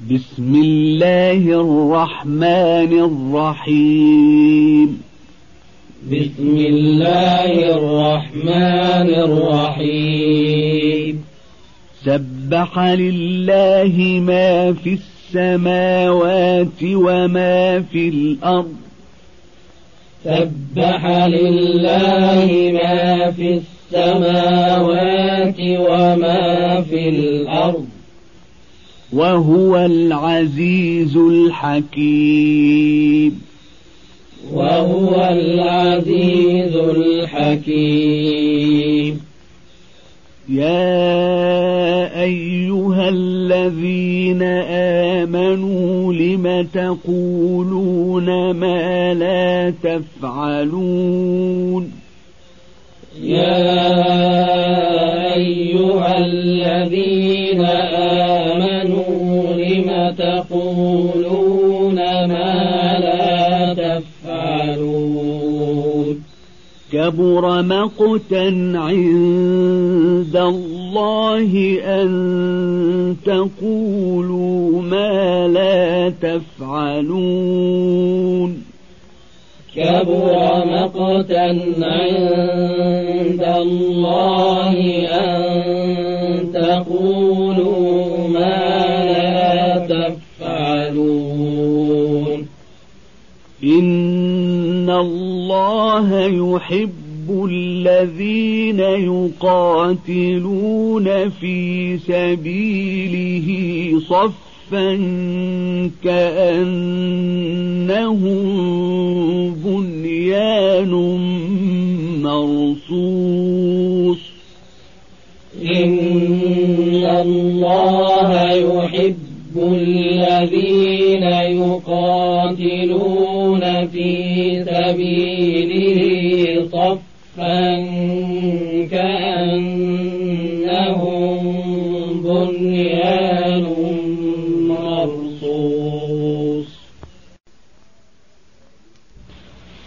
بسم الله الرحمن الرحيم. بسم الله الرحمن الرحيم. سبح لله ما في السماوات وما في الأرض. سبح لله ما في السماوات وما في الأرض. وهو العزيز الحكيم. وهو العزيز الحكيم. يا أيها الذين آمنوا لم تقولون ما لا تفعلون؟ يا كبر مقتا عند الله أن تقولوا ما لا تفعلون. كبر مقتا عند الله أن تقولوا ما لا تفعلون. إن الله يحب الذين يقاتلون في سبيله صفا كأنهم بنيان مرصوص. إن الله يحب الذين يقاتلون في سبيله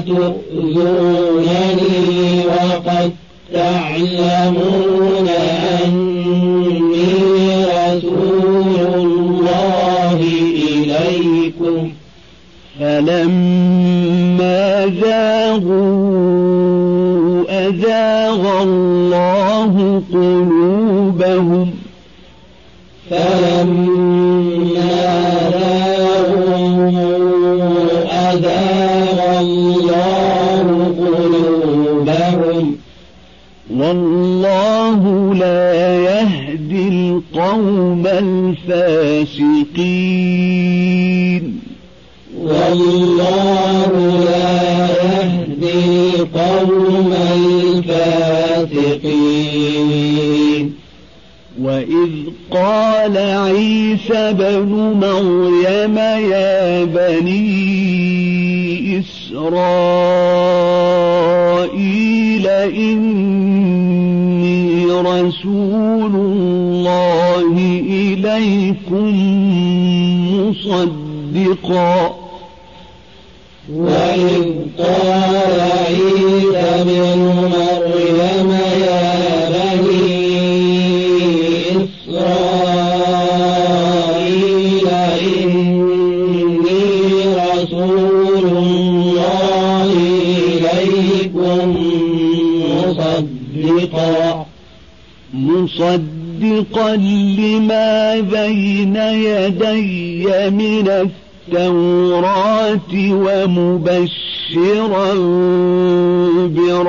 تؤذونني وقد تعلمون أني رسول الله إليكم. فلما زاغوا أزاغ الله قلوبهم. فلما زاغوا أزاغ القوم الفاسقين. والله لا يهدي القوم الفاسقين. وإذ قال عيسى بن مريم يا بني إسرائيل إني رسول الله إليكم مصدقا. وإذ قال عيسى بن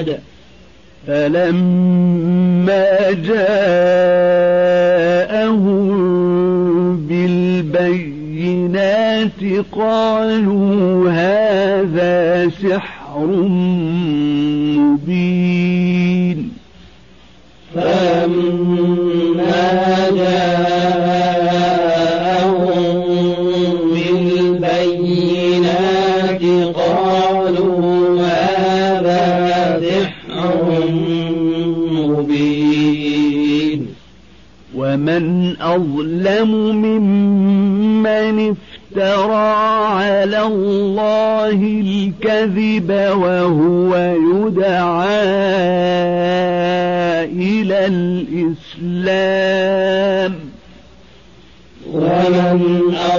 أحمد فلما جاءهم بالبينات قالوا هذا سحر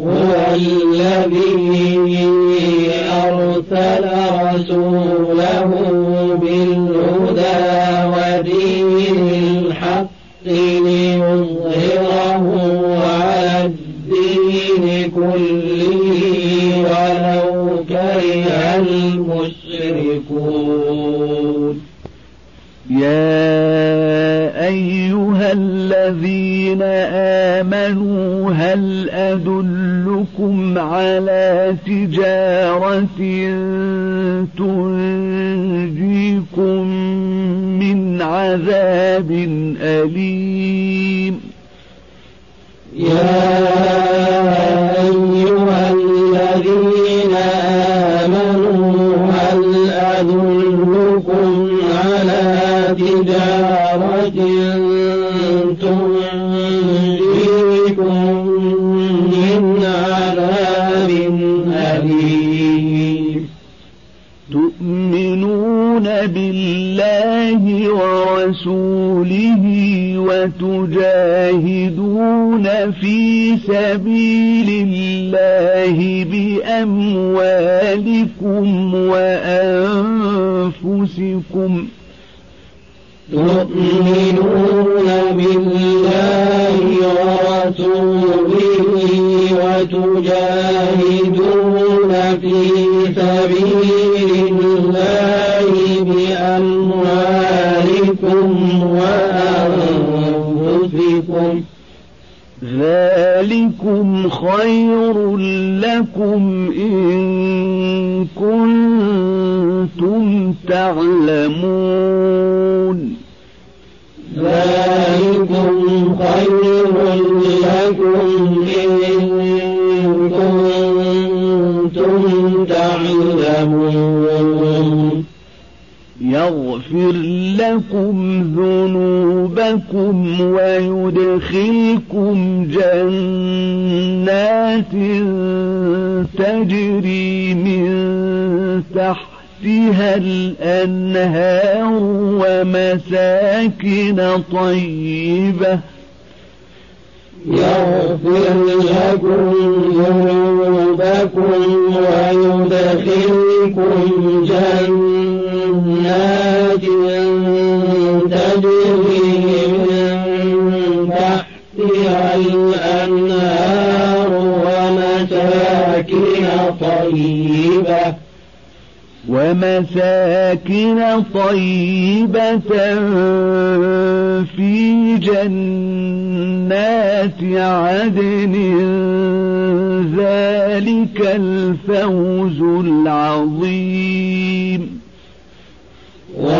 هو الذي أرسل رسوله تنجيكم من عذاب أليم. يا أيها الذين آمنوا هل أدلكم على تجارة تنجيكم من عذاب أليم؟ تؤمنون بالله ورسوله وتجاهدون في سبيل الله بأموالكم وأنفسكم تؤمنون بالله ورسوله وتجاهدون في سبيل الله بأموالكم وأنفسكم. ذلكم خير لكم إن كنتم تعلمون. ذلكم خير لكم يغفر لكم ذنوبكم ويدخلكم جنات تجري من تحتها الأنهار ومساكن طيبة. يغفر لكم ذنوبكم ويدخلكم جنات من تحتها الأنهار ومساكن طيبة ومساكن طيبة في جنات عدن ذلك الفوز العظيم.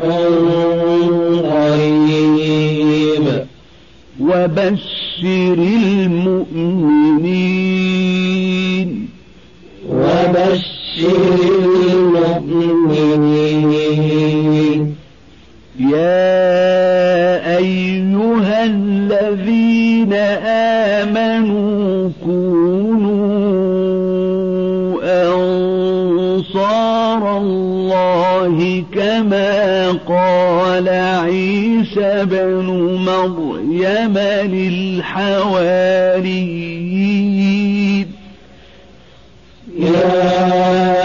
قريب وبشر المؤمنين. وبشر أنصار الله كما قال عيسى بن مريم للحواريين. يا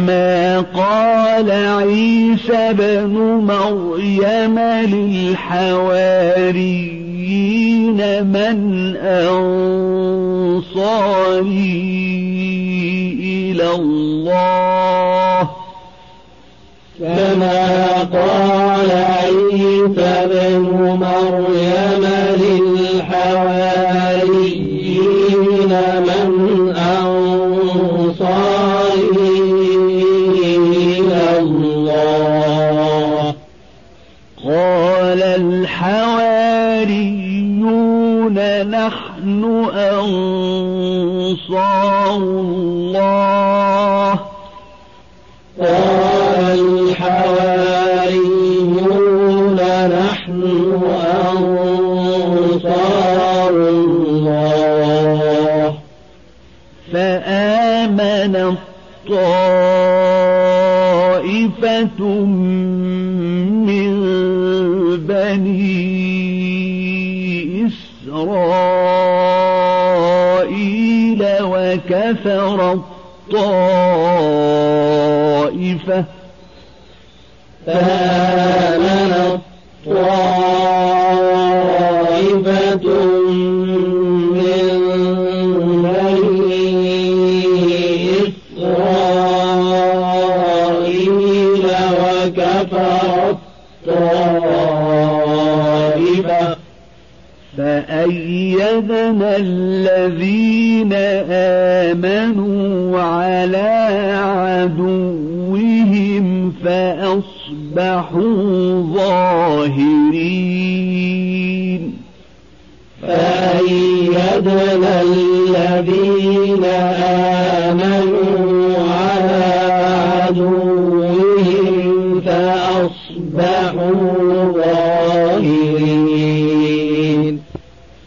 كما قال عيسى بن مريم للحواريين من أنصاري إلى الله. كما قال أنصار الطائفة. فآمنت فأيدنا الذين آمنوا على عدوهم فأصبحوا ظاهرين فأيدنا الذين